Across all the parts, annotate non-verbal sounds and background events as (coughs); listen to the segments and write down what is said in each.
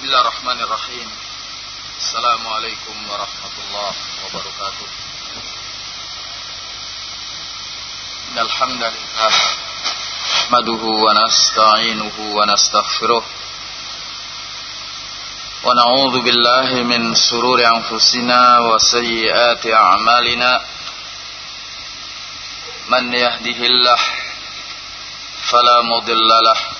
Bismillahirrahmanirrahim. Assalamualaikum warahmatullahi wabarakatuh. Alhamdulillah, hamdalillah nahmaduhu wa nasta'inuhu wa nastaghfiruh. Wa na'udzu billahi min shururi anfusina wa sayyiati a'malina. Man yahdihillah fala mudilla lahu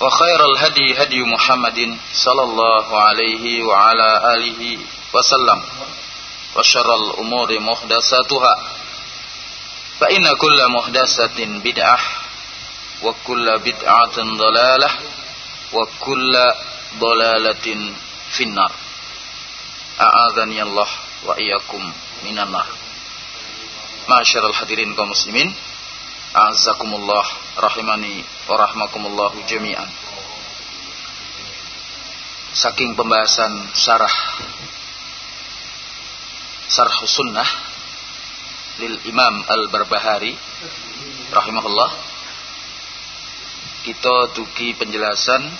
وخير الهدي هدي محمد صلى الله عليه وعلى آله وسلم وشر الأمور محدثاتها. فإن كل محدثة بدعة وكل بدعة ضلالة وكل ضلالة في النار. أعاذني الله وإياكم من النار. معاشر الحاضرين kaum muslimin Azakumullah rahimani wa rahmakumullahu jami'an. Saking pembahasan syarah Sarh Sunnah lil Imam Al-Barbahari rahimahullah kita tuki penjelasan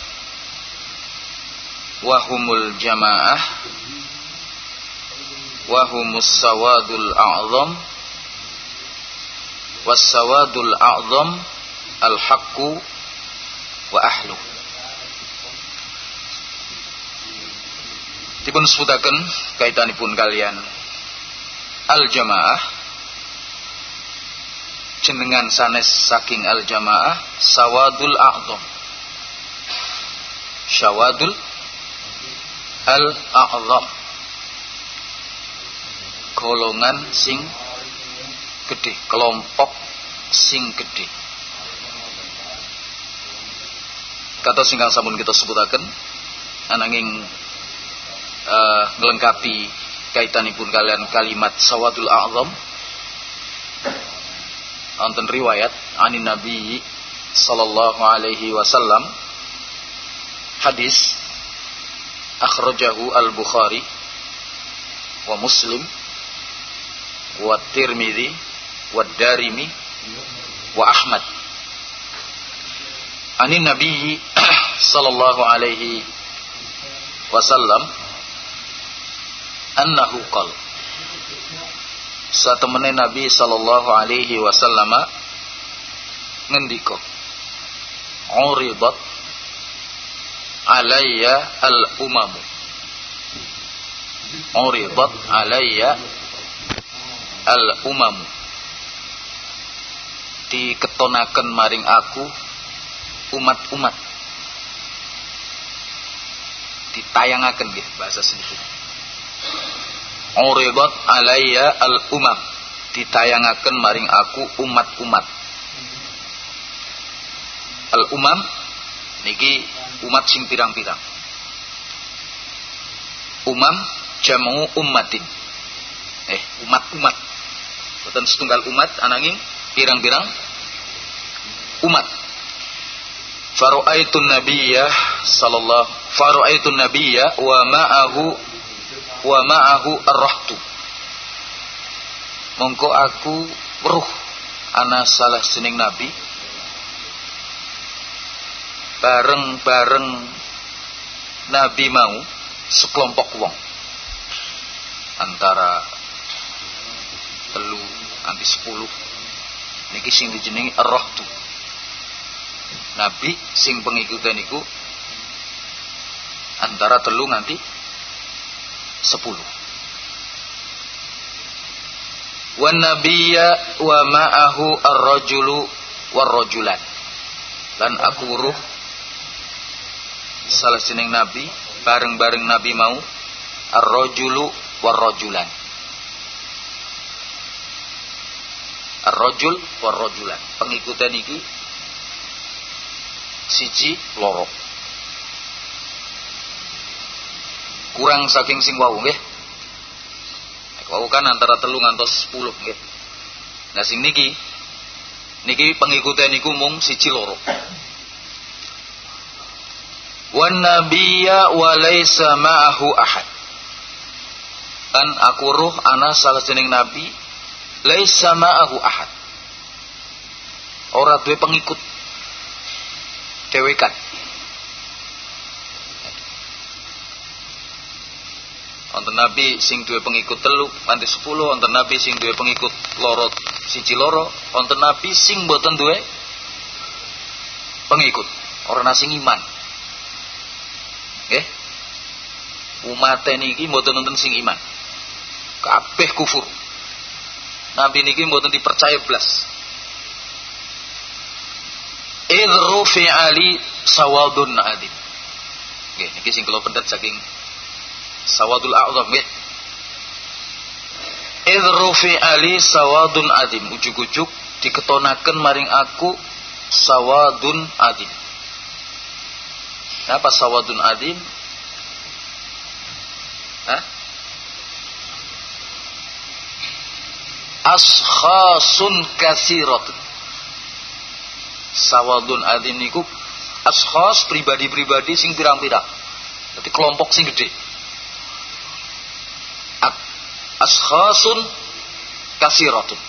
wahumul jamaah wahumus sawadul a'zam wasawadul a'zam al-haqqu wa ahlu. Dipun sebutaken kaitanipun kalian. Al-jamaah jenengan sanes saking al-jamaah sawadul a'zam. Syawadul al-a'zam. Golongan sing gede, kelompok sing gede. Kata singkang sampun kita sebutaken ananging uh, ngelengkapi kaitanipun kalian kalimat sawadul a'zam wonten riwayat anin nabi sallallahu alaihi wasallam hadis akhrajahu al-bukhari wa muslim wa tirmidzi wa darimi wa ahmad ani nabi sallallahu alaihi wasallam annahu qal satemene nabi sallallahu alaihi wasallama ngendika uridat alayya al umamu uridat alayya al umamu diketonaken maring aku umat-umat. Ditayangaken nggih bahasa sini uridat alayya al umam ditayangaken maring aku umat-umat. Al umam niki umat sing pirang-pirang. Umam jamu ummatin. Eh umat-umat. Boten setunggal umat ananging pirang-pirang? Umat. Faru'aitun nabiyya sallallahu faru'aitun nabiyya wa ma'ahu wa ma'ahu ar-rahtu. Mongko aku weruh ana salah sining nabi. Bareng-bareng nabi mau sekelompok wong. Antara telu anti sepuluh niki sing dijenengi roh tu. Nabi sing pengikutan niku antara telu nganti sepuluh. Wan nabiyya wa ma'ahu ar-rajulu war-rajulan. Lan aku ruh salah sining nabi bareng-bareng nabi mau ar-rajulu war-rajulan ar-rajul war-rajulan pengikutan iki siji loro. Kurang saking sing wau nggih. Wau kan antara telu ngantos 10 nggih. Nah sing niki niki pengikutan niku mung siji loro. Wan nabiyya wa laisa ma'ahu ahad. Kan aku ruh ana salah jeneng nabi laisa ma'ahu ahad. Ora duwe pengikut. Dewekan. Wonten nabi sing duwe pengikut telu nganti 10 wonten nabi sing duwe pengikut loro siji loro. Wonten nabi sing boten duwe pengikut. Orang sing iman. Nggih. Umat niki mboten wonten sing iman. Kabeh kufur nabi niki mboten dipercaya blas. Fi ali sawadun adim. Nggih niki sing kula pendet saking sawadul a'zam nggih. Fi ali sawadun adim. Ujug-ujug diketonaken maring aku sawadun adim. Apa sawadun adim? Hah? Askhasun kasiratun Sawadun adim niku Askhas pribadi-pribadi sing pirang-pirang. Jadi kelompok sing gede Askhasun kasiratun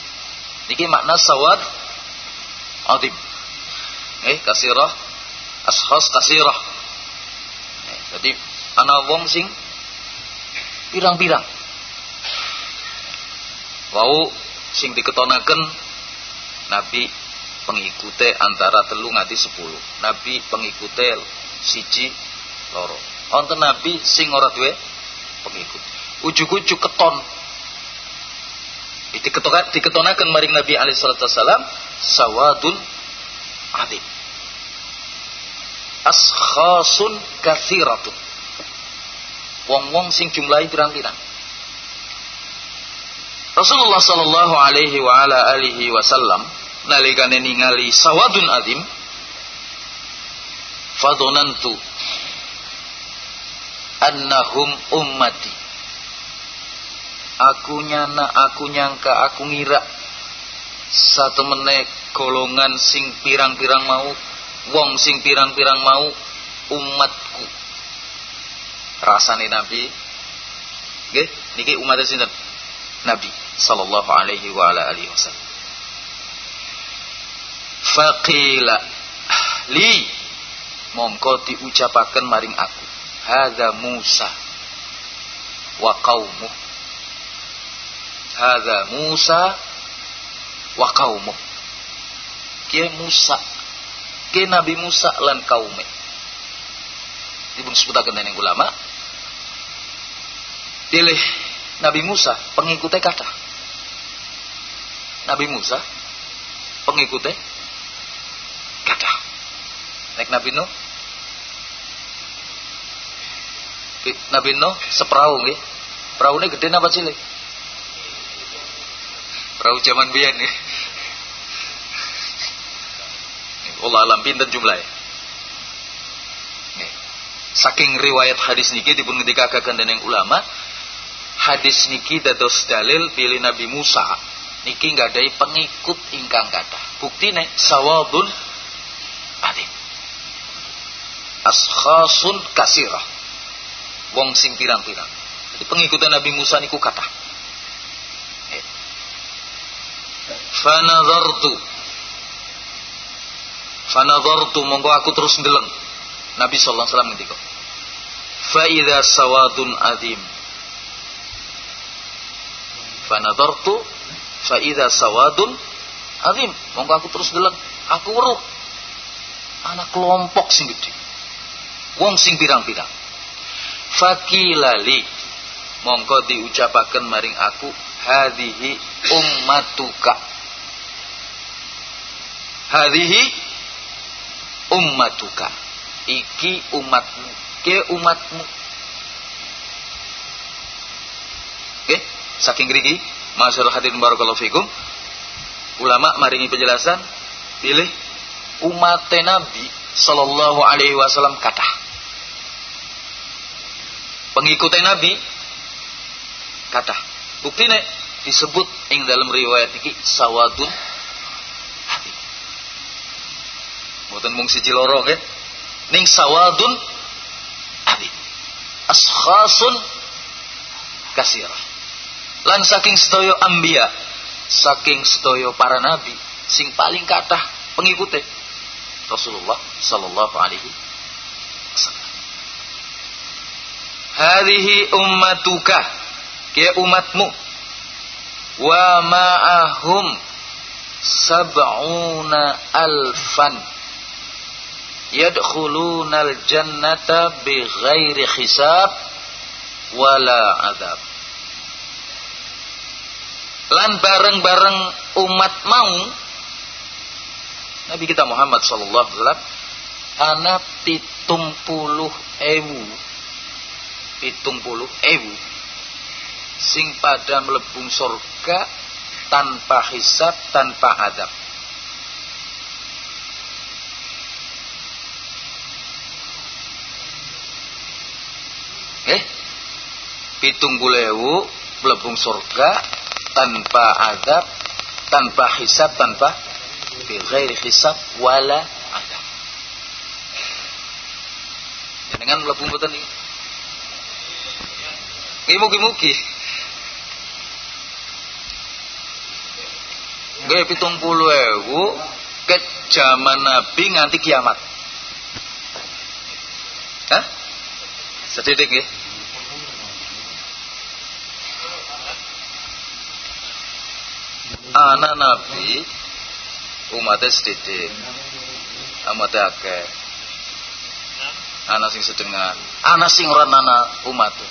Niki makna sawad adim Eh kasirah Askhas kasirah eh, Jadi ana wong sing pirang-pirang wau sing diketonaken nabi pengikute antara telu nganti sepuluh. Nabi pengikute siji loro. Wonten nabi sing ora duwe pengikut. Ujug-ujug keton. Diketonaken maring nabi alaihi salatu wasalam sawadun adim. Askhasun kathiratun wong-wong sing jumlahi pirang-pirang. Rasulullah sallallahu alaihi wa ala alihi wasallam nalikane ningali sawadun adim fadonantu annahum ummati. Aku nyana aku nyangka aku ngira satu menek golongan sing pirang-pirang mau wong sing pirang-pirang mau umatku. Rasane Nabi. Nggih niki umat sinten Nabi sallallahu alaihi wa ala alihi wasallam. Faqila li mongko diucapaken maring aku. Hadza Musa wa qaumuh. Hadza Musa wa qaumuh. Kia Musa kia Nabi Musa lan kaume dipun sebutaken dening ulama. Pilih Nabi Musa pengikutnya kata. Nabi Musa pengikutnya kata. Nek Nabi Nuh. Nabi Nuh seperahu nggih perahu ini gede apa cilik perahu zaman biyen nih Allah alam pinten jumlahnya saking riwayat hadis niki dipun ngendikaken dening ulama hadis niki dados dalil pilih Nabi Musa. Niki ada pengikut ingkang kata bukti nih sawabun adim askhasun kasirah. Wong sing pirang-pirang. Jadi pengikutan Nabi Musa niku kata fanadhartu. Fanadhartu monggo aku terus ndeleng. Nabi sallallahu alaihi wasallam ngendika fa idza sawadun adim fanadhartu fa idza sawadun adim monggo aku terus ndeleng. Aku weruh. Anak kelompok sing gede. Wong sing pirang-pirang. Fakilali mongko diucapaken maring aku hadhihi ummatuka. Hadhihi ummatuka. Iki umatmu. Ke umatmu. Oke, saking gerigi masyaallah hadirin barakallahu fikum. Ulama maringi penjelasan pilih umat Nabi sallallahu alaihi wasallam kata. Pengikut Nabi kata. Bukti nih disebut ing dalam riwayat iki sawadun habib mboten mung siji loro ning sawadun habib askhasun kasira lan saking sedaya ambia saking sedaya para nabi sing paling kathah pengikute Rasulullah sallallahu alaihi wasallam. Hadhihi ummatuka ya umatmu wa ma'ahum sab'una alfan yadkhuluna al-jannata bighairi hisab wala adab lan bareng-bareng umat mau. Nabi kita Muhammad sallallahu alaihi wasallam ana pitung puluh ewu. Pitung puluh ewu. Sing pada melebung surga tanpa hisab tanpa adab. Eh? Pitung puluh ewu melebung surga tanpa adab tanpa hisab tanpa bighairi hisab wala adab dengan melebung boten iki mugi-mugi Gaya pitung puluh ewu ke zaman Nabi nganti kiamat. Hah? Sedidik ya? Anak Nabi umatnya sedidik. Amatnya akeh. Anak sing sedengan. Anak sing ora anak umatnya.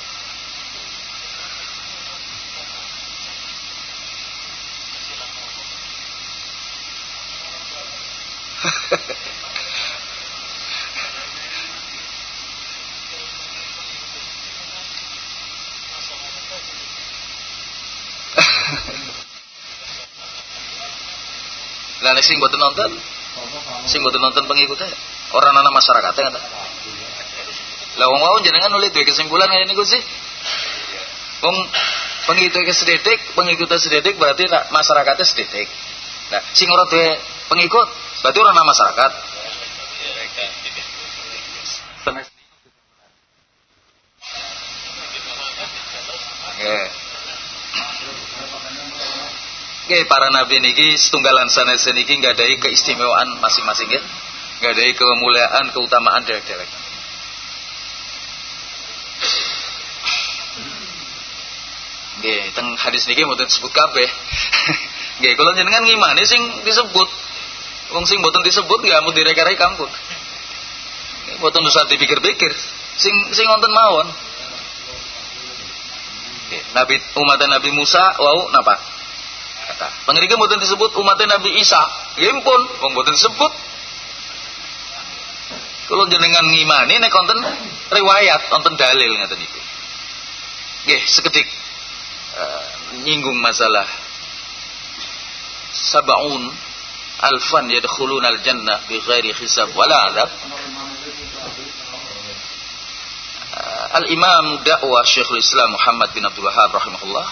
Lah nek sing mboten nonton, sing mboten nonton pengikutnya orang anak masyarakatnya kata. Lah wong mau jenengan nulis duwe kesimpulan ngene niku sih. Wong pengikutnya sedetik, pengikutnya sedetik berarti masyarakatnya sedetik. Nah, sing ora duwe pengikut berarti orang nama masyarakat. Nggih. Nggih para nabi niki setunggalan sanes niki ada keistimewaan masing-masing ya. ada kemuliaan, keutamaan derek-derek. Nggih, teng hadis niki mboten disebut kabeh. (laughs) Nggih, kula jenengan ngimani sing disebut. Wong sing mboten disebut nggak mau direka-reka ampun. Mboten usah dipikir-pikir. Sing sing wonten mawon. Nabi umat Nabi Musa wau napa? Kata. Pangrike mboten disebut umat Nabi Isa. Nggih pun wong mboten disebut. Kalau jenengan ngimani nek konten riwayat, konten dalil ngaten niku. Nggih, seketik uh, nyinggung masalah sabaun alfan yadkhuluna al-jannah bighairi hisab wala adab. Al-Imam dakwah Syekhul Islam Muhammad bin Abdul Wahab rahimahullah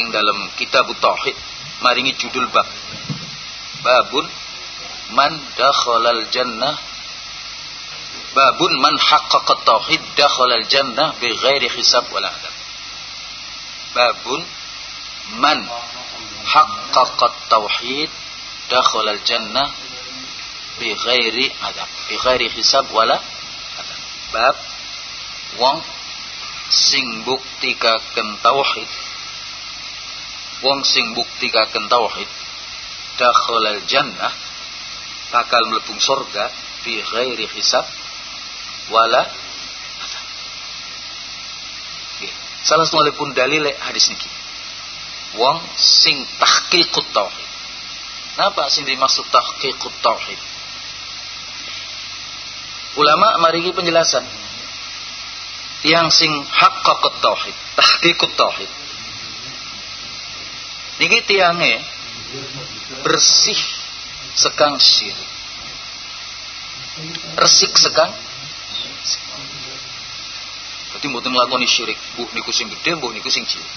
ing dalam kitab tauhid maringi judul bab. Babun man dakhalal jannah. Babun man haqqaqa tauhid dakhalal jannah bighairi hisab wala adab. Babun man haqqa haqqaqat tauhid dakhala al-jannah bi ghairi adab bi ghairi hisab wala adab. Bab wong sing buktikaken tauhid wong sing buktikaken tauhid dakhala al-jannah bakal mlebu surga bi ghairi hisab wala salah satu dalil hadis niki. Wong sing tahqiqut tauhid. Napa sing dimaksud tahqiqut tauhid? Ulama marigi penjelasan. Yang sing haqqaqut tauhid tahqiqut tauhid niki tiange bersih sekang syirik resik sekang Berarti mboten nglakoni syirik. Bu niku sing gedhe, mbuh niku sing cilik.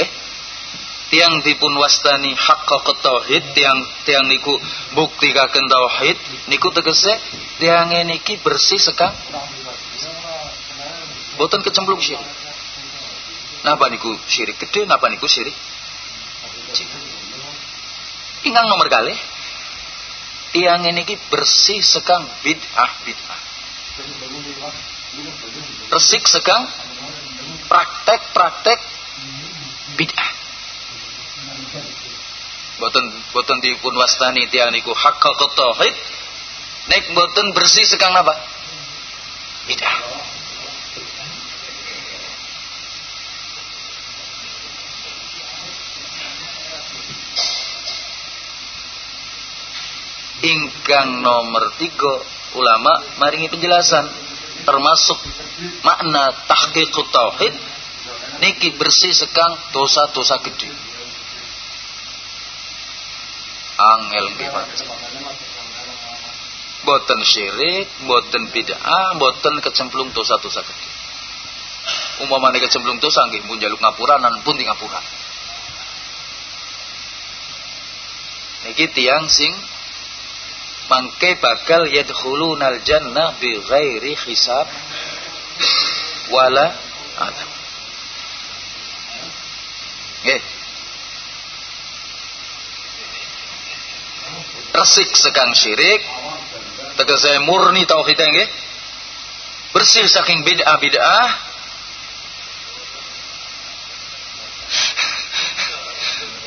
Eh? Tiang dipun wastani haqqaqat tauhid, tiang tiang niku buktikaken tauhid, niku tegese tiang niki bersih sekang boten kecemplung syirik. Napa niku syirik gede, napa niku syirik. Ingang nomor kali tiang ini ki bersih sekang bid'ah bid'ah. Resik sekang praktek-praktek bid'ah. Boten boten dipun wastani tiang niku hakka tauhid. Nek boten bersih sekang apa bid'ah ingkang nomor tiga ulama maringi penjelasan. Termasuk makna tahqiqut tauhid niki bersih sekang dosa-dosa gede. Angel nggih boten syirik boten bid'ah boten kecemplung dosa-dosa gede. Umpamane kecemplung dosa nggih mun jaluk ngapuranan pun di ngapura. Niki tiang sing mangke bakal yadkhulunal jannah bi ghairi hisab wala adab. Nggih. Resik sekang syirik tegese murni tauhid nggih. Bersih saking bid'ah bid'ah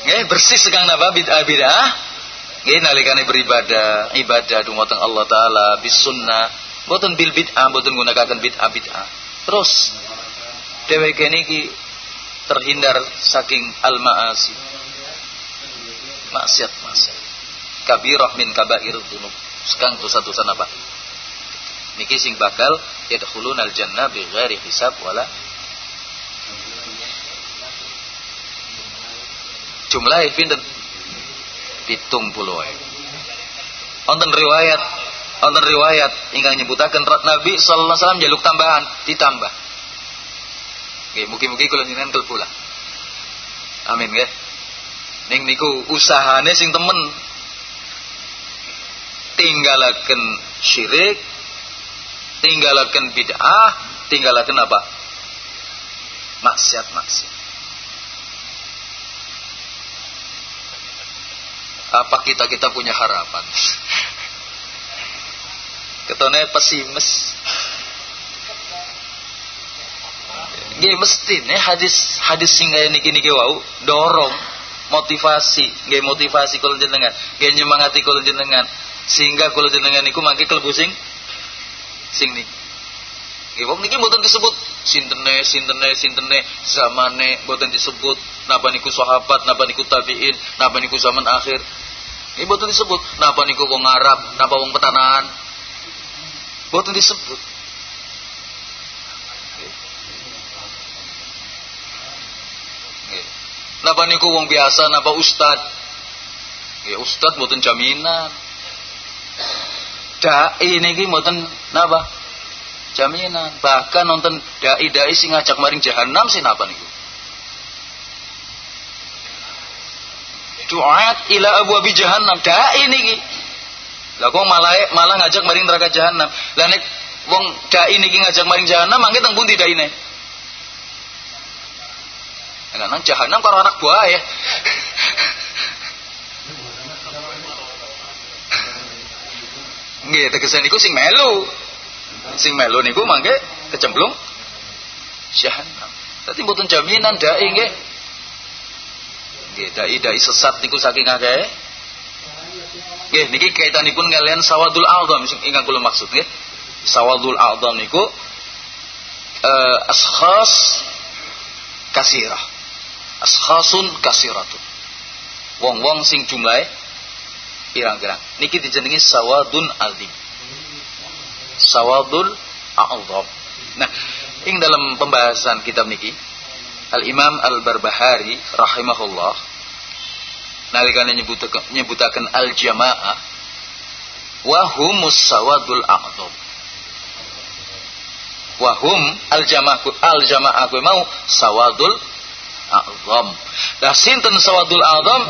Nggih, bersih sekang napa bid'ah bid'ah Nggih nalikane beribadah, ibadah dumateng Allah taala bis sunnah, boten bil bid'ah, boten gunakaken bid'ah bid'ah. Terus dheweke niki terhindar saking al maasi. Maksiat maksiat. Kabirah min kabair dunub. Sekang dosa-dosa napa? Niki sing bakal yadkhuluna al jannah bi ghairi hisab wala jumlah pinten pitung puluh Wonten riwayat, wonten riwayat ingkang nyebutaken Nabi sallallahu alaihi wasallam jaluk tambahan ditambah. Nggih, mugi-mugi kula jenengan lah. Amin nggih. Ning niku usahane sing temen tinggalaken syirik, tinggalaken bid'ah, tinggalaken apa? Maksiat-maksiat. Apa kita kita punya harapan? Ketone pesimis. Gak mesti nih hadis hadis sing kaya niki niki wau dorong motivasi. Gak motivasi kalau jenengan. Gak nyemangati kalau jenengan. Sehingga kalau jenengan niku mangke klebu sing sing nih Nggih wong niki mboten disebut sintene sintene sintene zamane mboten disebut napa niku sahabat napa niku tabiin napa niku zaman akhir. Ini mboten disebut. Napa niku wong Arab napa wong petanahan. Mboten disebut. Napa niku wong biasa napa ustad. Ya ustad mboten jaminan. Dai niki mboten napa jaminan. Bahkan nonton dai-dai sing ngajak maring jahanam sih napa niku duat ila abu abi jahannam dai niki lah kok malah malah ngajak maring neraka jahanam lah nek wong dai niki ngajak maring jahanam mangke teng pundi daine nang jahanam karo anak buah ya Nggih, tegese niku sing melu. Sing melu niku mangke kecemplung jahanam. Dadi mboten jaminan dai nggih. Nggih, dai-dai sesat niku saking akeh. Nggih, niki kaitanipun kalian sawadul a'dham ingkang kula maksud nggih. Sawadul a'dham niku uh, ashkhas kasirah. Ashkhasun kasiratun. Wong-wong sing jumlahe pirang-pirang. Niki dijenengi sawadun azim. Sawadul a'zam. Nah, ing dalam pembahasan kitab niki Al Imam Al Barbahari rahimahullah nalikane nyebutaken nyebutaken al jamaah wa humus sawadul a'zam. Wa hum al jamaah al jamaah mau sawadul a'zam. Dah sinten sawadul a'zam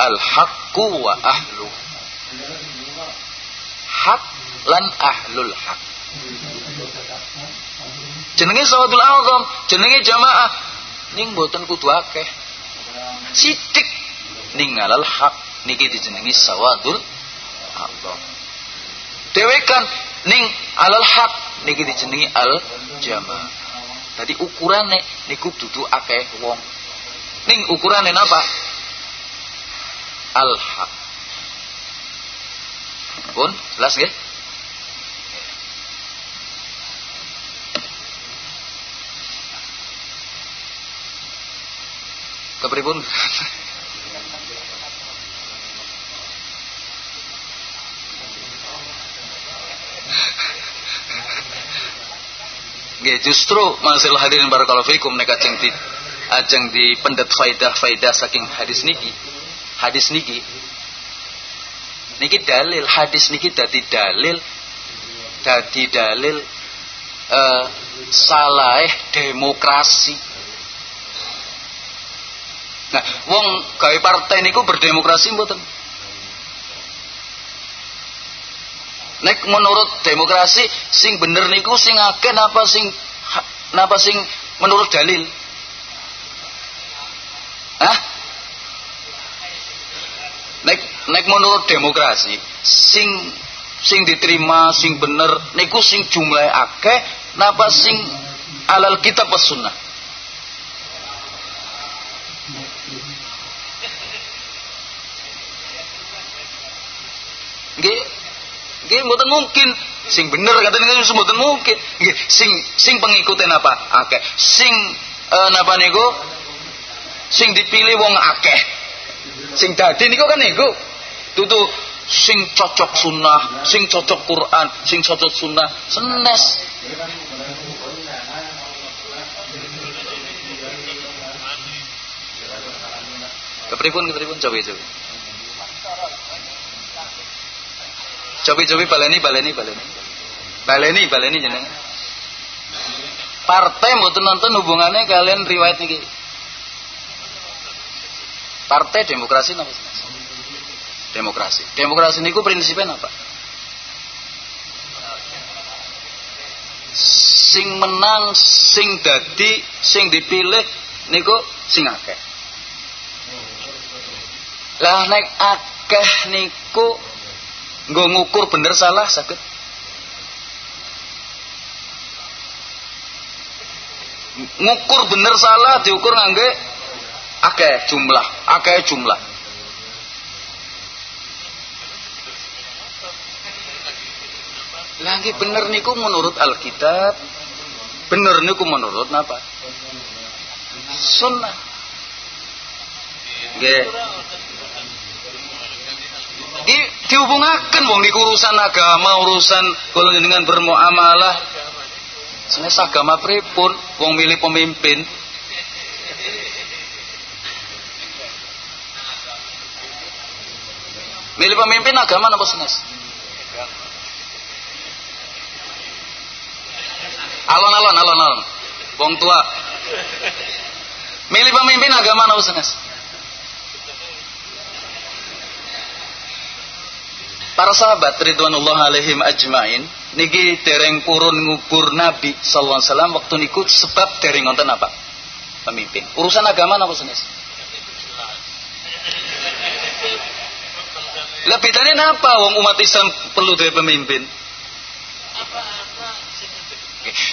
al haqqu wa ahluh hak lan ahlul hak jenenge sawadul azam jenenge jamaah ning boten kudu akeh. Sithik ning alal hak niki dijenengi sawadul azam dewekan ning alal hak niki dijenengi al jamaah. Tadi ukurane niku dudu akeh wong. Ning ukurane napa? Al hak. Pun jelas nggih? Kepripun? Nggih, justru masil hadirin barakallahu fikum nek ajeng di ajeng di pendet faidah-faidah saking hadis niki. Hadis niki niki dalil hadis niki dadi dalil dadi dalil uh, salah demokrasi nah wong gawe partai niku berdemokrasi mboten? Nek menurut demokrasi sing bener niku sing akeh napa sing napa sing menurut dalil? Hah? nek nek menurut demokrasi sing sing diterima sing bener niku sing jumlah akeh napa sing alal kitab was Nggih, nggih mboten mungkin sing bener katanya kan mboten mungkin. Nggih, sing sing pengikutin apa? Akeh. Sing uh, napa niku? Sing dipilih wong akeh sing dadi niku kan niku tutu sing cocok sunnah sing cocok Quran sing cocok sunnah senes kepripun kepripun coba coba coba baleni baleni baleni baleni baleni jeneng partai mboten nonton hubungannya kalian riwayat niki Partai demokrasi apa Demokrasi. Demokrasi niku prinsipnya apa? Sing menang, sing dadi, sing dipilih niku sing akeh. Lah nek akeh niku nggo ngukur bener salah sakit. Ngukur bener salah diukur ngangge akeh jumlah, akeh jumlah. Lagi bener niku menurut Alkitab, bener niku menurut napa? Sunnah. Nggih. Di dihubungaken wong niku urusan agama, urusan kalau dengan bermuamalah. Senes agama pripun wong milih pemimpin Milih pemimpin agama apa senes? Alon-alon, alon-alon. Wong tua. Milih pemimpin agama apa senes? Para sahabat ridwanullah alaihim ajmain niki dereng purun ngubur Nabi sallallahu alaihi wasallam waktu niku sebab dereng ngonten apa? pemimpin. Urusan agama apa senes? Lah bedanya apa wong umat Islam perlu dari pemimpin?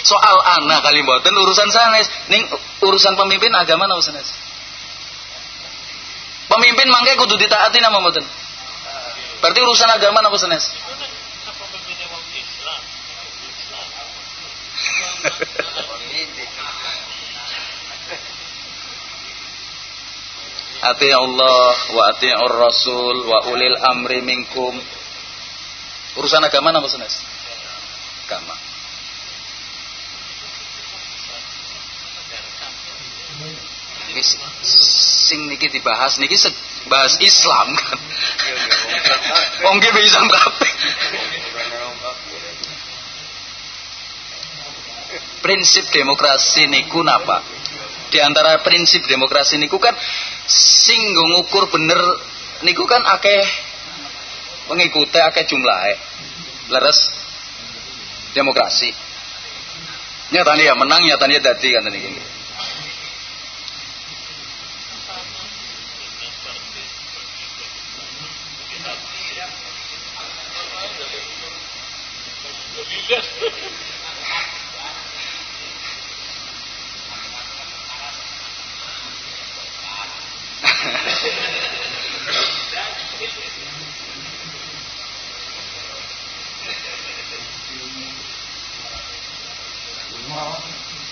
Soal anak kali mboten urusan sanes, ning urusan pemimpin agama apa sanes? Pemimpin mangke kudu ditaati nama mboten? Berarti urusan agama apa sanes? Ati Allah wa ati Rasul wa ulil amri minkum. Urusan agama apa senes? Agama. Niki sing niki dibahas niki bahas Islam kan. Wong ki bisa kabeh. Prinsip demokrasi niku napa? Di antara prinsip demokrasi niku kan sing ngukur bener niku kan akeh mengikuti akeh jumlahe. Leres demokrasi. Nyatanya ya menang nyatanya dadi kan niki.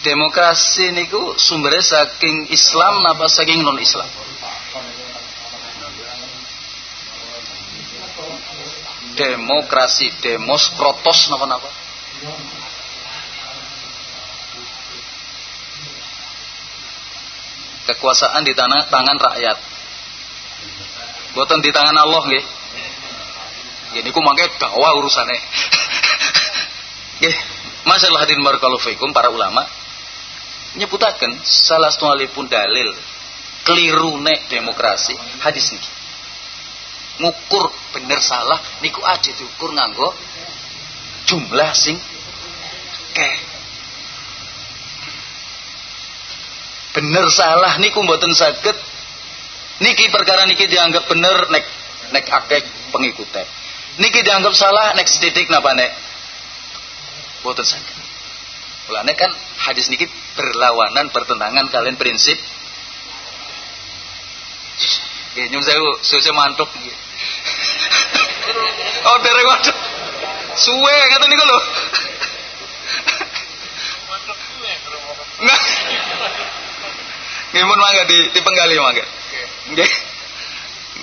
Demokrasi niku sumbernya saking Islam napa saking non Islam? Demokrasi, demos, protos napa napa? Kekuasaan di tanah, tangan rakyat. Buatan di tangan Allah nggih. Gini ku mangke dakwah urusane. (laughs) Nggih, masalah hadin barakallahu fikum para ulama nyebutaken salah pun dalil keliru nek demokrasi hadis niki. Ngukur bener salah niku aja diukur nganggo jumlah sing ke bener salah niku mboten saged. Niki perkara niki dianggap bener nek nek akeh pengikutnya. Niki dianggap salah nek setitik napa nek? Mboten saged. Mulane kan hadis niki berlawanan bertentangan kalian prinsip. Nggih nyun sewu suwe mantuk. Oh dereng waduh suwe ngoten niku lho. Nggih. Mun mangga di dipenggali mangga. Nggih.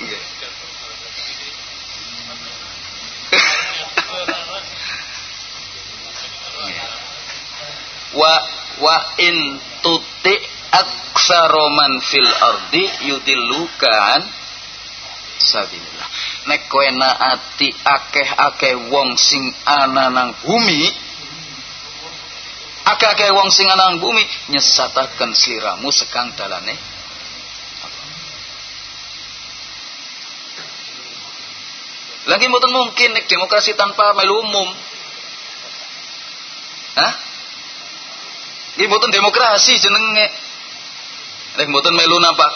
Nggih. Wa wa in tuti aksaroman fil ardi yudillukan sabillah. Nek kowe naati akeh-akeh wong sing ana nang bumi, akeh-akeh wong sing ana nang bumi nyesataken sliramu sekang dalane Lagi mungkin nek demokrasi tanpa melu umum. Hah? Iki mboten demokrasi jenenge. Nek mboten melu napa?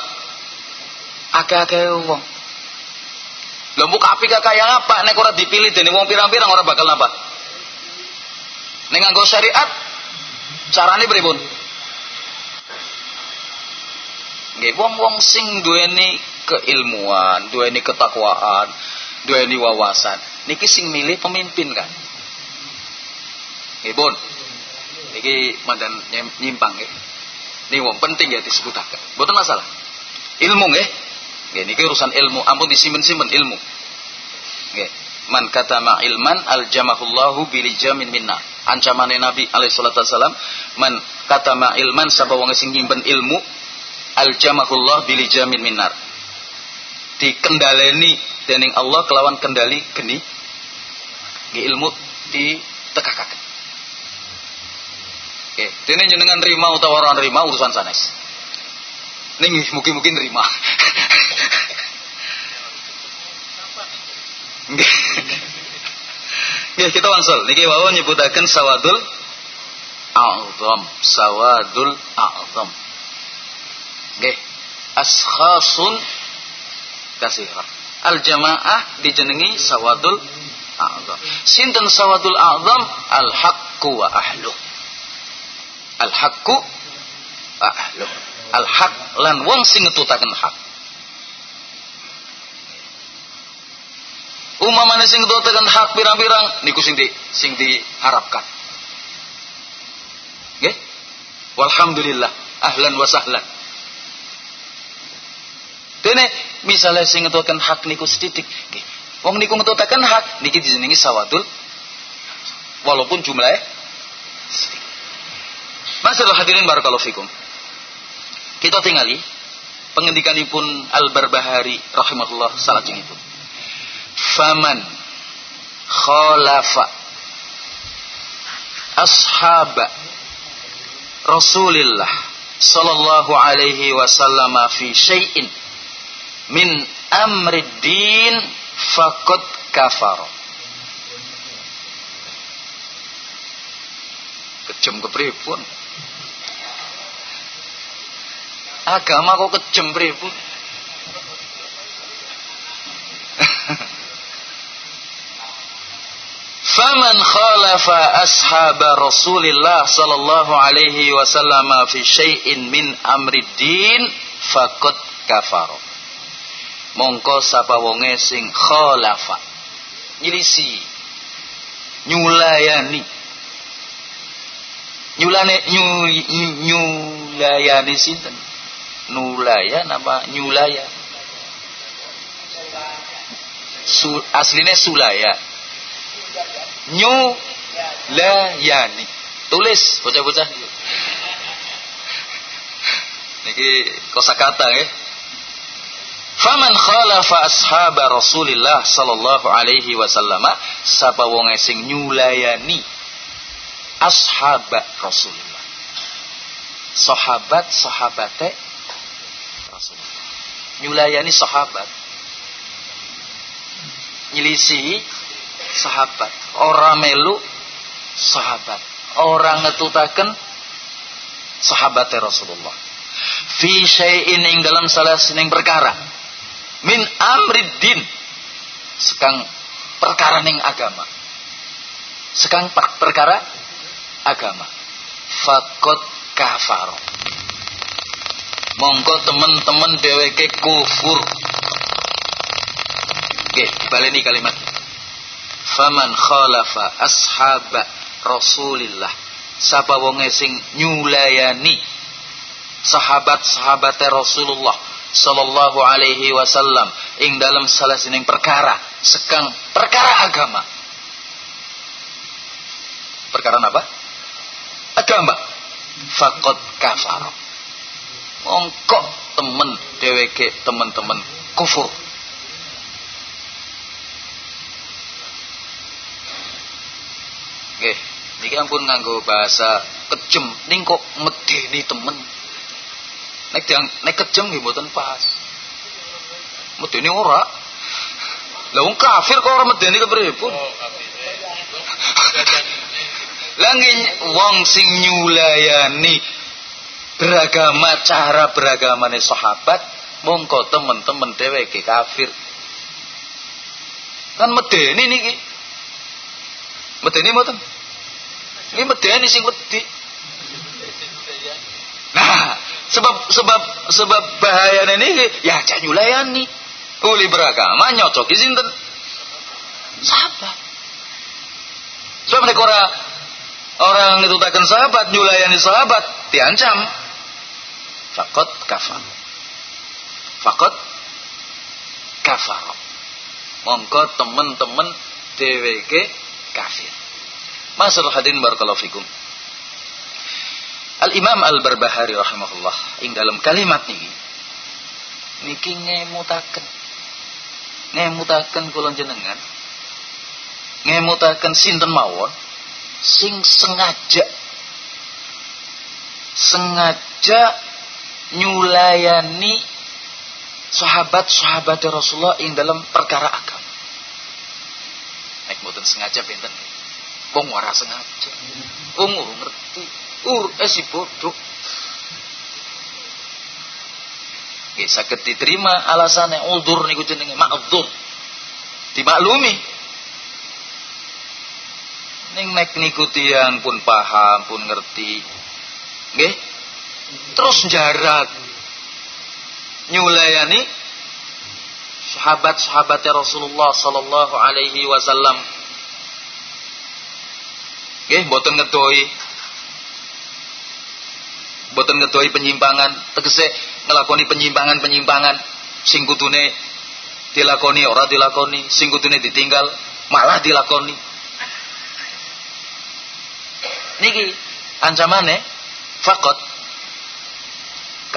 Akeh-akeh wong. Lha mbok apik kaya apa nek ora dipilih dening wong pirang-pirang ora bakal napa? Nek nganggo syariat Carane pripun? Nggih wong-wong sing duweni keilmuan, duweni ketakwaan, duweni wawasan, niki sing milih pemimpin kan. Nggih. Niki mandan nyimpang nggih. Ini wong penting ya disebutaken. Mboten masalah. Ilmu nggih. Nggih niki urusan ilmu, ampun disimpen-simpen ilmu. Nggih. Man katama ilman aljamahullahu bilijamin minna. Ancamane Nabi alaihi salatu wasalam, man katama ilman sapa wong sing nyimpen ilmu aljamahullah bilijamin minnar. Dikendaleni dening Allah kelawan kendali geni. Nggih ilmu ditekakaken. Oke, dene jenengan rima utawa ora rima urusan sanes. Ning mungkin-mungkin rima. Nggih kita wangsul niki wau nyebutaken sawadul a'zam, sawadul a'zam. Nggih. Ashkhasun kasirah. Al jamaah dijenengi sawadul a'zam. Sinten sawadul a'zam al haqqu wa ahlu. Al haqqu wa ahlu. Al haq lan wong sing ngetutaken hak. Umamane sing ngetutaken hak pirang-pirang niku sing di sing diharapkan. Nggih? Walhamdulillah ahlan wa sahlan. Dene misalnya sing ngetutaken hak niku setitik nggih. Wong niku ngetutaken hak niki dijenengi sawadul walaupun jumlahnya sedikit. Masalah hadirin barakallahu fikum. Kita tingali pengendikanipun Al-Barbahari rahimahullah salajengipun. Faman khalafa ashaba Rasulillah sallallahu alaihi wasallam fi syai'in min amri din faqad kafar. Kejem kepripun? Agama kok kejem pripun? (laughs) Faman khalafa ashab Rasulillah sallallahu alaihi wasallam fi syai'in min amri din faqad kafar. Mongko sapa wonge sing khalafa nyilisi nyulayani nyulane nyu, nyulayani sinten nulaya nama nyulaya Su, aslinya sulaya Nyu layani. Tulis bocah-bocah. Niki kosakata ya. Faman khalafa ashaba Rasulillah sallallahu alaihi wasallam sapa wong sing nyulayani ashaba Rasulillah. Sahabat sahabate Rasulullah. Nyulayani sahabat. Nyilisi sahabat. Orang melu sahabat. Orang ngetutaken sahabat Rasulullah. Fi syai'in ing dalam salah sining perkara. Min amriddin. Sekang perkara ning agama. Sekang perkara agama. Fakot kafar monggo teman-teman dheweke kufur. Oke, baleni kalimat. Faman khalafa ashaba Rasulillah. Sapa wonge sing nyulayani sahabat-sahabat Rasulullah sallallahu alaihi wasallam ing dalam salah sining perkara sekang perkara agama. Perkara apa? Agama. Fakot kafar mongko temen dheweke temen-temen kufur Nggih, niki ampun nganggo bahasa kejem ning kok medeni temen. Nek diang nek kejem nggih mboten pas. Medeni ora. Lah wong kafir kok ora medeni kepripun? Oh, Lah wong sing nyulayani beragama cara beragamane sahabat mongko temen-temen dheweke kafir. Kan medeni niki. Medeni mboten? Ini medeni sing wedi. Nah, sebab sebab sebab bahaya ini ya aja nyulayani. Uli beragama nyocoki sinten? Sahabat. Sebab mereka orang orang itu takkan sahabat nyulayani sahabat diancam. Fakot kafar. Fakot kafar. Mongko temen-temen DWG kafir. Masalah hadirin barakallahu fikum. Al-Imam Al-Barbahari rahimahullah ing dalam kalimat niki niki ngemutaken ngemutaken kula jenengan ngemutaken sinten mawon sing sengaja sengaja nyulayani sahabat-sahabat Rasulullah ing dalam perkara agama nek mboten sengaja benten wong ora sengaja wong ngerti ur eh si bodoh Nggih saged diterima alasane udzur niku jenenge ma'dzur. Dimaklumi. Ning nek niku tiyang pun paham, pun ngerti. Nggih. Terus jarak. Nyulayani sahabat-sahabat Rasulullah sallallahu alaihi wasallam. Nggih, mboten ngedoi. Mboten ngedoi penyimpangan, tegese ngelakoni penyimpangan-penyimpangan. Sing kudune dilakoni ora dilakoni, sing kudune ditinggal malah dilakoni. Niki ancamane fakot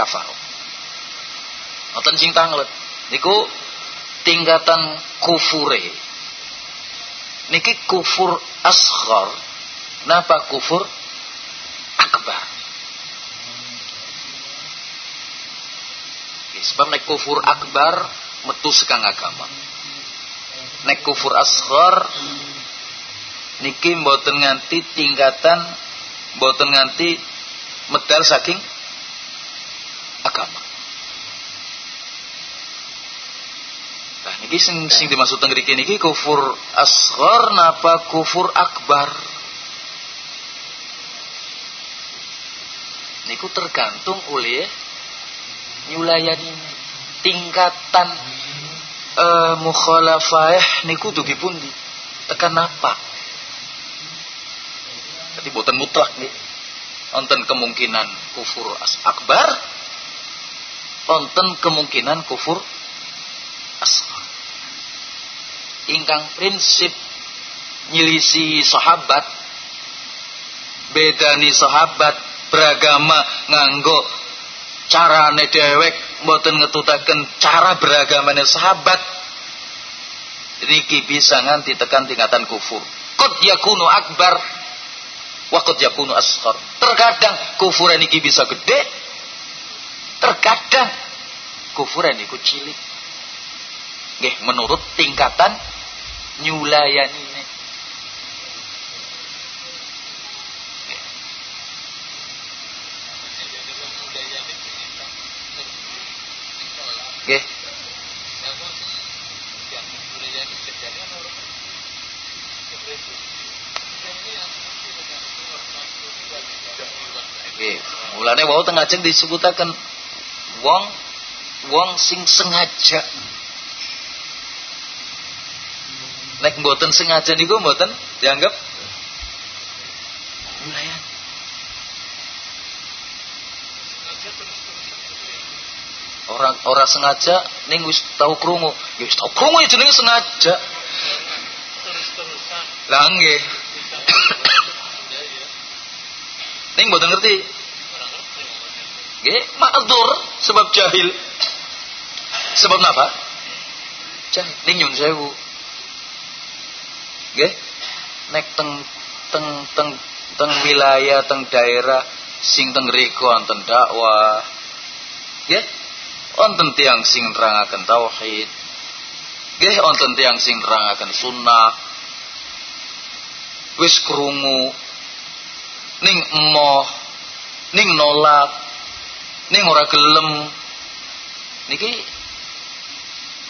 kafar. Wonten sing tanglet. Niku tingkatan kufure. Niki kufur asghar. Napa kufur akbar? Sebab nek kufur akbar metu sekang agama. Nek kufur asghar niki mboten nganti tingkatan mboten nganti medal saking agama. Niki sing sing dimaksud teng mriki niki kufur asghar napa kufur akbar? Niku tergantung oleh nyulayani tingkatan uh, mukhalafah niku dugi pundi? Tekan apa? Jadi boten mutlak nih. Wonten kemungkinan kufur akbar, wonten kemungkinan kufur asghar. Ingkang prinsip nyilisi sahabat bedani sahabat beragama nganggo carane dewek mboten ngetutaken cara beragamane sahabat niki bisa nganti tekan tingkatan kufur. Qad yakunu akbar wa qad yakunu asghar. Terkadang kufur niki bisa gede, terkadang kufur niku cilik. Nggih, menurut tingkatan nyulayanine. Nggih. Nggih, mulane wau disebutaken wong wong sing sengaja Nek mboten sengaja niku mboten dianggap wilayah. Orang orang sengaja ning wis tau krungu. Ya wis tau krungu ya jenenge sengaja. Lah nggih. (coughs) ning mboten ngerti. Nggih, ma'dzur sebab jahil. Sebab apa? Jahil. Ning nyun sewu nggih. Nek teng teng teng teng wilayah teng daerah sing teng riku wonten dakwah. Nggih. Wonten tiang sing nerangaken tauhid. Nggih wonten tiang sing nerangaken sunnah. Wis krungu. Ning emoh. Ning nolak. Ning ora gelem. Niki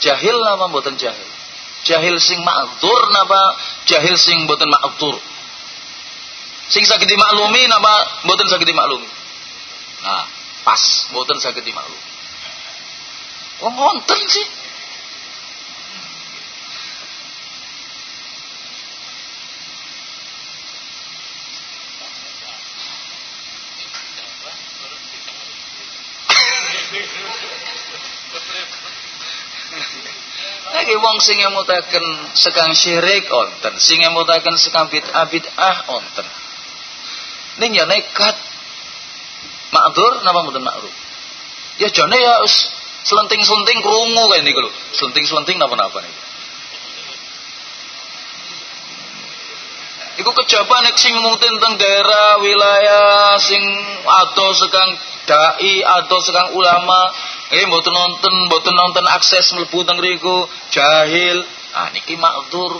jahil apa mboten jahil Jahil sing ma'dzur napa jahil sing mboten ma'dzur? Sing saged dimaklumi napa mboten saged dimaklumi? Nah, pas mboten saged dimaklumi. Wong wonten sih. Lagi wong sing ngemutaken sekang syirik onten, sing ngemutaken sekang bid'ah bid'ah onten. Ning ya nekat. Makdur napa mboten makruh? Ya jane ya us selenting-selenting krungu kayak niku lho. Selenting-selenting napa-napa niku. Iku kejaba nek sing ngomong tentang daerah wilayah sing atau sekang dai atau sekang ulama Eh mboten nonton, mboten nonton akses mlebu teng riku, jahil. Ah niki makdur.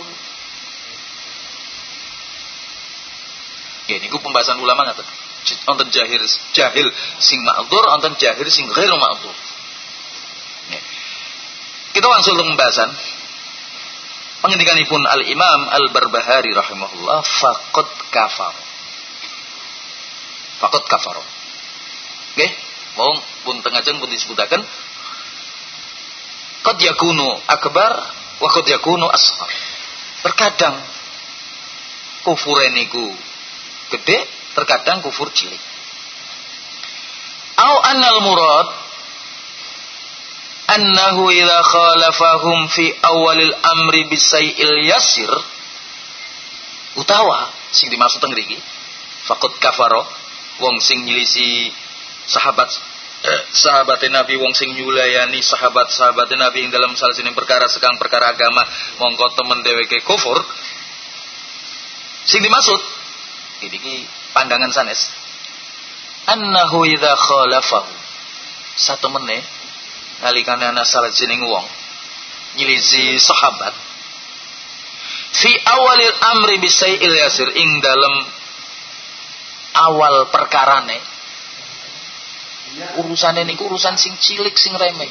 Nggih niku pembahasan ulama ngaten. Nonton jahil, jahil sing makdur, nonton jahil sing ghair makdur. Kita langsung ke pembahasan. Pengendikanipun Al-Imam Al-Barbahari rahimahullah faqad kafar. Faqad kafar. Nggih, mau pun tengah pun disebutaken qad yakunu akbar wa qad yakunu asghar. Terkadang kufur niku gede, terkadang kufur cilik. Au annal murad annahu idza khalafahum fi awalil amri bisai'il yasir utawa sing dimaksud teng mriki faqad kafaro wong sing nyilisi sahabat eh, sahabat Nabi wong sing nyulayani sahabat-sahabat Nabi ing dalam salah sini perkara sekang perkara agama mongko temen dheweke kufur. Sing dimaksud iki pandangan sanes. Annahu idza khalafahu. Satu meneh nalikane ana salah jeneng wong nyilisi sahabat. Fi awalil amri bisai'il yasir ing dalam awal perkarane urusan ini urusan sing cilik sing remeh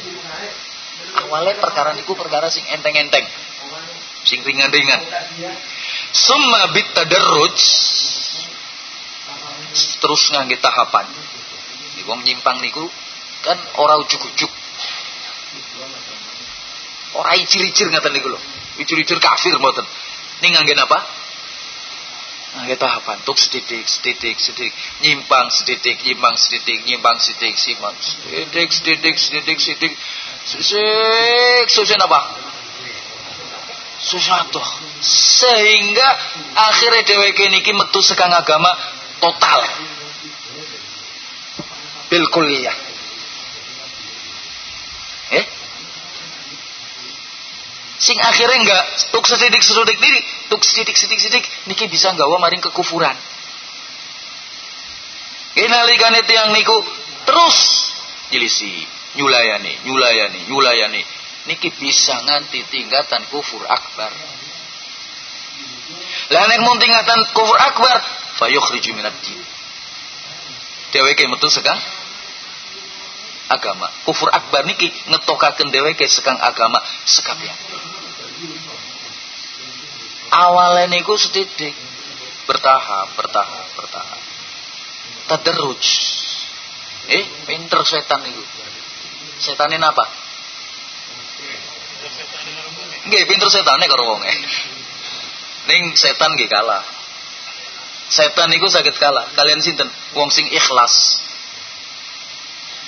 awalnya perkara niku perkara sing enteng-enteng sing ringan-ringan summa bitadarruj terus ngangge tahapan wong nyimpang niku kan ora ujuk-ujuk Ora icir-icir ngaten niku lho. Icir-icir kafir mboten. Ning ngangge apa? Ngangge tahapan tuk sedidik, sedidik, sedidik, nyimpang sedidik, nyimpang sedidik, nyimpang sedidik, nyimpang sedidik, sedidik, sedidik, sedidik. Sesek, susah apa? Sesuatu. Sehingga akhirnya dheweke niki metu sekang agama total. Bil kuliah. Eh? Sing akhirnya enggak tuk sesidik diri tuk sesidik sesidik niki bisa nggawa maring kekufuran. Inalikan itu yang niku terus jilisi nyulayani nyulayani nyulayani. Niki bisa nganti tingkatan kufur akbar. Lah nek tingkatan kufur akbar fayukhriju minad din. Dheweke metu sekang agama kufur akbar niki ngetokaken dheweke sekang agama sekabian awalnya niku setitik bertahap bertahap bertahap tadarruj eh pinter setan niku setan ini apa Nggih, pinter setane karo wong eh. Ning setan nggih kalah. Setan niku sakit kalah. Kalian sinten? Wong sing ikhlas.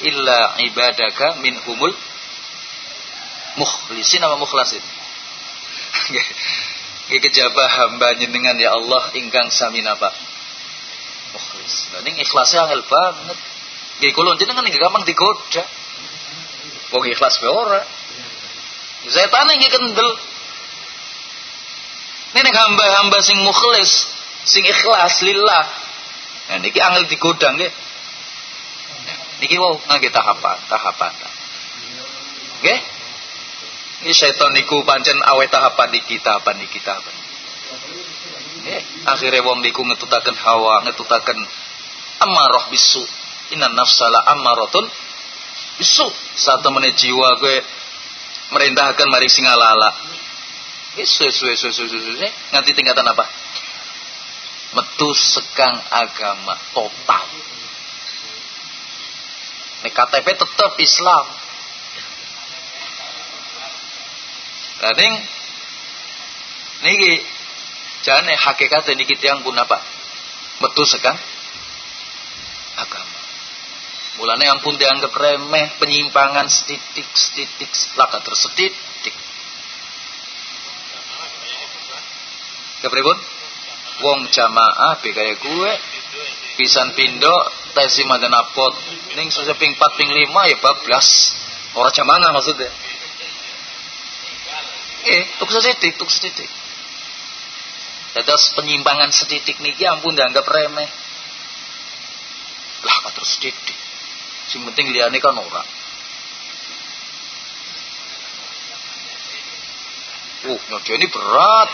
Illa ibadaka minhumul mukhlisin apa mukhlasin? (laughs) kejabah hamba jenengan ya Allah ingkang sami napa? Mukhlis. Ning ikhlasnya angel banget. Nggih kula jenengan nggih gampang digoda. Wong ikhlas wae ora. Setan nggih kendel. Nek hamba-hamba sing mukhlis sing ikhlas lillah. Nah niki angel digoda nggih niki wau ngangge tahapan tahapan nggih ini setan niku pancen awet tahapan apa di kita apa. Eh, akhirnya wong niku ngetutaken hawa, ngetutaken amarah bisu. Inna nafsala amaratun bisu. Satu menit jiwa gue merintahkan mari singalala. Isu isu isu isu isu nganti tingkatan apa? Metu sekang agama total. Nek KTP tetap Islam, ning niki jane hakikat niki tiyang pun apa? Metu sekang agama. Mulane ampun dianggap remeh penyimpangan setitik setitik laka tersetitik. Kepripun? Wong jamaah be kaya gue pisan pindo tesi madanapot ning susah ping 4 ping 5 ya bablas. Ora jamaah maksudnya. Eh, tuk setitik, tuk setitik. Dados penyimpangan setitik niki ampun dianggap remeh. Lah terus setitik. Sing penting liyane kan ora. Uh, ini berat.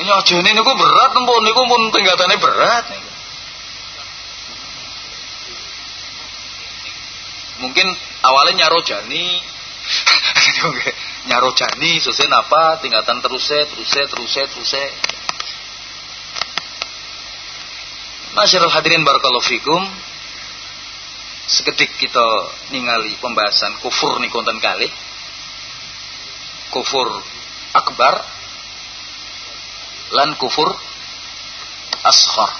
Ini niku berat tempun niku pun tingkatane berat. Mungkin awalnya nyarojani (laughs) nyarojani selesai apa tingkatan terusé terusé terusé terusé Masyarul hadirin barakallahu fikum sekedik kita ningali pembahasan kufur nih konten kali. Kufur akbar lan kufur asghar.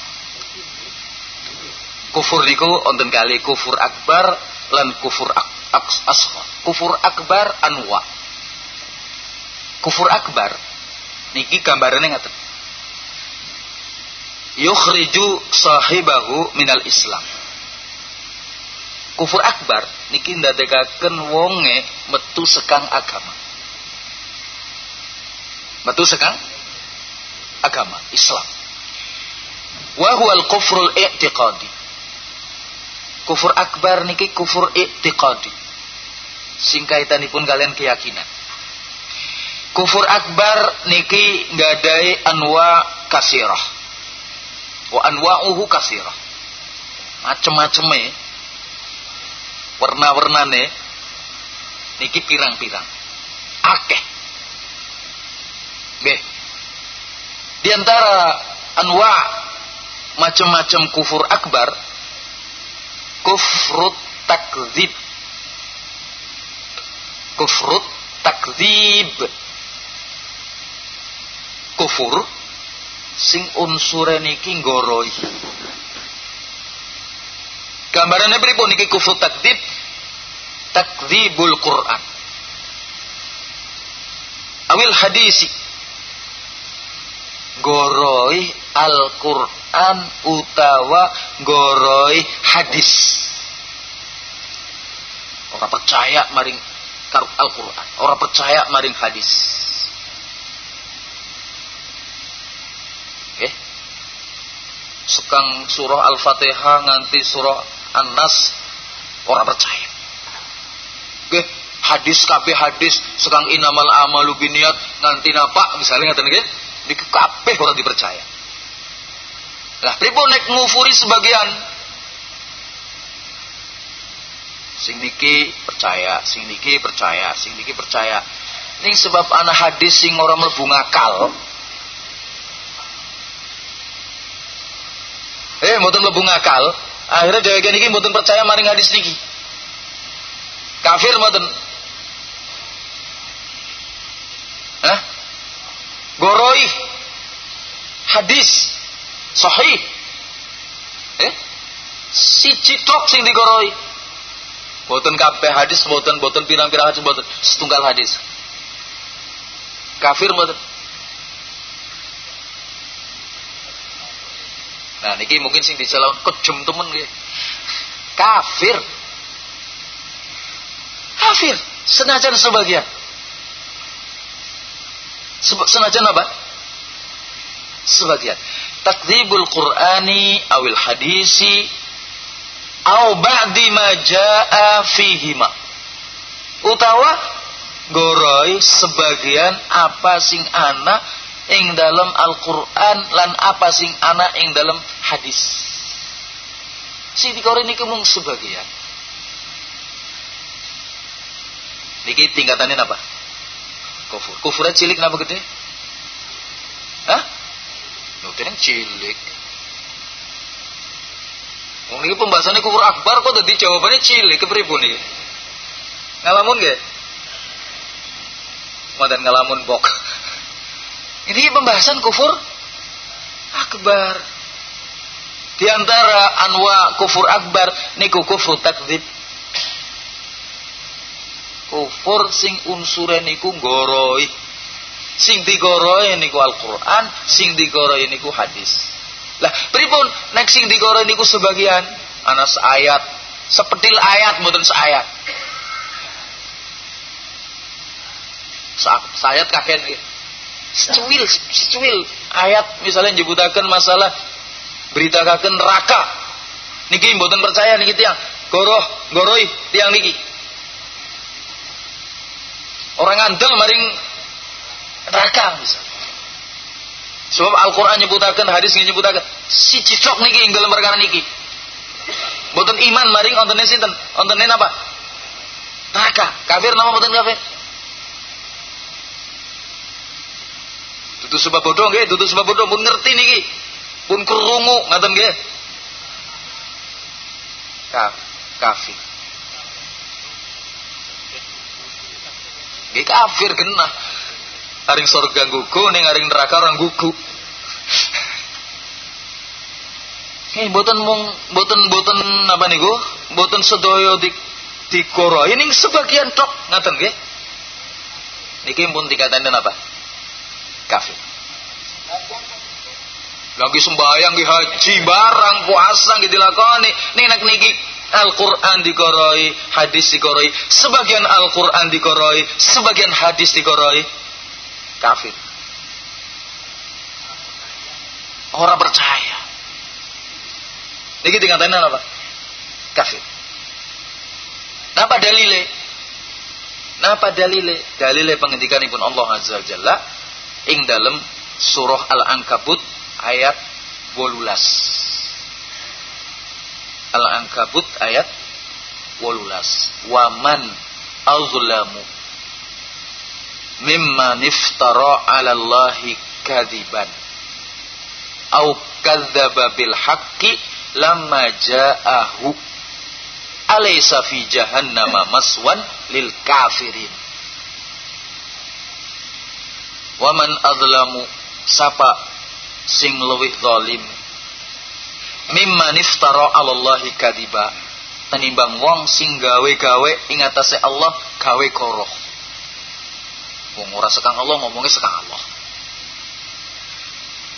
Kufur niku wonten kali kufur akbar lan kufur ak, asghar. Kufur akbar anwa kufur akbar niki gambarane ngaten. Yukhriju sahibahu minal islam. Kufur akbar niki ndadekaken wonge metu sekang agama. Metu sekang agama Islam. Wa huwal kufrul i'tiqadi. Kufur akbar niki kufur i'tiqadi. Sing kaitanipun kalian keyakinan. Kufur akbar niki ngadai anwa kasirah. Wa anwa'uhu kasirah. Macem-maceme warna-warnane niki pirang-pirang. Akeh Nggih. Di antara anwa macam-macam kufur akbar kufrut takzib kufrut takzib kufur sing unsure niki nggoroi gambarannya pripun niki kufur takzib takzibul Quran. Awil hadisi goroi Al-Quran utawa goroi hadis orang percaya maring Al-Quran orang percaya maring hadis oke okay. sekang surah Al-Fatihah nganti surah An-Nas orang percaya oke okay. hadis kabeh hadis sekang inamal amalu biniat nganti napa misalnya ngaten nggih di kabeh orang dipercaya. Lah pripun nek ngufuri sebagian? Sing niki percaya, sing niki percaya, sing niki percaya. Ini sebab anak hadis sing ora mlebu ngakal. Eh, mboten mlebu ngakal, akhirnya dheweke niki mboten percaya maring hadis niki. Kafir mboten. Hah? Goroi hadis. Sahih. Eh? Si citok sing digoroi boten kabeh hadis boten boten pirang-pirang hadis boten. Setunggal hadis. Kafir boten nah niki mungkin sing dicelon kejem temen nggih. Kafir. Kafir. Senajan sebagian Senajan apa? Sebagian. Takdzibul Qur'ani awil hadisi au ba'di ma jaa fihima. Utawa goroi sebagian apa sing ana ing dalam Al-Qur'an lan apa sing ana ing dalam hadis. Si dikore niki mung sebagian. Niki tingkatannya apa? Kufur. Kufurnya cilik kenapa gede? Hah? Nutin cilik. Oh, ini pembahasannya kufur akbar kok tadi jawabannya cilik kepripun nih? Ngalamun gak? Madan ngalamun bok. (laughs) Ini pembahasan kufur akbar. Di antara anwa kufur akbar niku kufur takdzib kufur sing unsure niku goroi sing digoroi niku Al-Qur'an sing digoroi niku hadis. Lah pripun? Nek sing digoroi niku sebagian? Ana ayat sepetil ayat mboten seayat. Sayat kakek secuil secuil ayat. Misalnya nyebutaken masalah beritakan neraka. Niki mboten percaya niki tiang. Goroh goroi tiang niki Orang ngandel maring neraka misalnya. Sebab Al-Qur'an nyebutaken, hadis nyebutaken si cicok niki dalam perkara niki. Boten iman maring ontene sinten? Ontene apa? neraka. Kafir nama mboten kafir? Dudu sebab bodoh nggih, dudu sebab bodoh pun ngerti niki. Pun krungu ngaten nggih. Kaf, kafir. Nggih kafir genah. Aring surga gugu ning aring neraka orang gugu. Hei, boten mung boten boten apa niku? Boten sedaya di dikoro. Ini sebagian tok ngaten nggih. Niki pun dikatakan apa? Kafir. Lagi sembahyang di haji barang puasa gitu dilakoni. Nih nak niki Al-Quran dikoroi, hadis dikoroi, sebagian Al-Quran dikoroi, sebagian hadis dikoroi, kafir. Orang percaya. Niki dikatain apa? Kafir. Napa dalile? Napa dalile? Dalile pengendikanipun Allah Azza wa Jalla ing dalam surah Al-Ankabut ayat 18. Al-Ankabut ayat 18. Waman azlamu. Mimma niftara 'ala Allahi au kadzdzaba bil haqqi lamma ja'ahu. Alaysa fi jahannama maswan lil kafirin. Waman azlamu. Sapa sing luwih zalim mimma niftara 'alallahi kadiba. Tenimbang wong sing gawe-gawe ing atase Allah gawe koroh. Wong ora sekang Allah ngomongnya sekang Allah.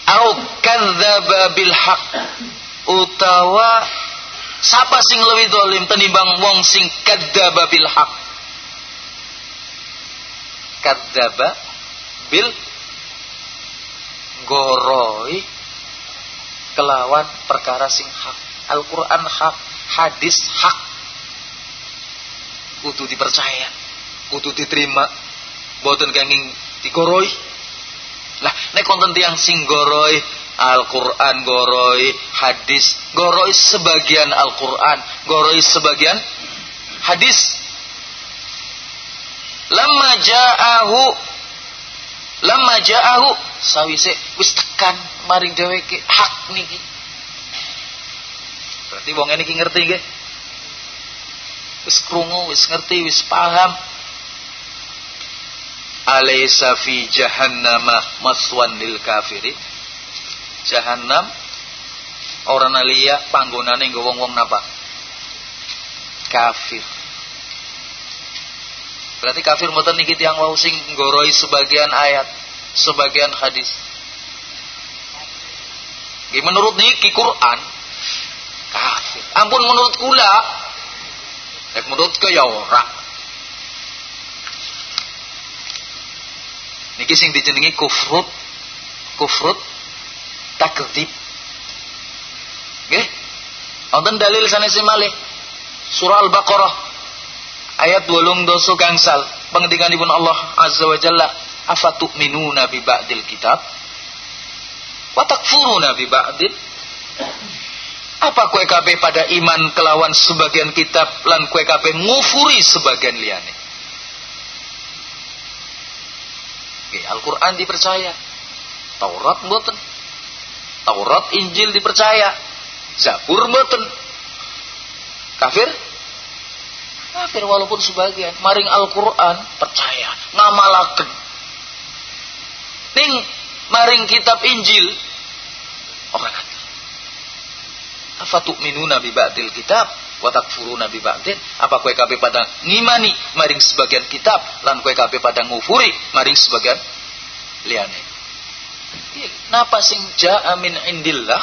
Au kadzdzaba bil haqq utawa sapa sing lebih dolim tenimbang wong sing kadzdzaba bil haqq kadzdzaba bil goroi kelawan perkara sing hak. Al-Quran hak hadis hak. Kudu dipercaya kudu diterima. Boten kenging digoroi. Lah nek konten tiang sing goroi Al-Quran goroi hadis goroi sebagian Al-Quran goroi sebagian hadis. Lama ja'ahu lama ja'ahu sawise wis tekan maring dheweke hak niki. Berarti wong ini ngerti nggih. Wis krungu, wis ngerti, wis paham. Alaysa fi jahannama maswan lil kafirin. Jahannam orang nalia panggonane nggo wong-wong napa? Kafir. Berarti kafir mboten niki tiyang wau sing nggoroi sebagian ayat, sebagian hadis menurut niki Quran kafir. Ampun menurut kula. Nek menurut ke ya. Niki sing dijenengi kufrut kufrut takdzib. Nggih. Wonten dalil sanes malih. Surah Al-Baqarah ayat 8 doso gangsal pengendikanipun Allah Azza wa Jalla afatu'minuna bi ba'dil kitab Watakfuruna bi ba'din. Apa kue kabeh pada iman kelawan sebagian kitab lan kue kabeh ngufuri sebagian liane. Al-Quran dipercaya. Taurat mboten. Taurat Injil dipercaya. Zabur mboten. Kafir? Kafir walaupun sebagian. Maring Al-Quran percaya. Ngamalaken. Ning maring kitab Injil orang kafir. Afatu'minuna bi ba'dil kitab wa takfuruna bi ba'din? Apa kowe kabeh pada ngimani maring sebagian kitab lan kowe kabeh pada ngufuri maring sebagian liyane? Iya, napa sing ja'a min indillah?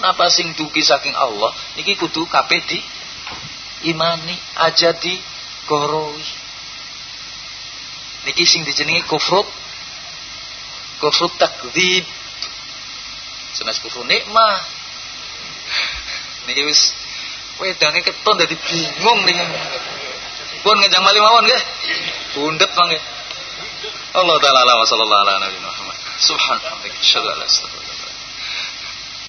Napa sing dugi saking Allah? Niki kudu kabeh di imani aja di goroi. Niki sing dijenengi kufrut kufru takdzib senes kufru nikmah niki wis wedange keton dadi bingung ning pun ngejang mali mawon nggih. Bundet mangke Allah taala wa sallallahu ala nabi Muhammad. Subhanallah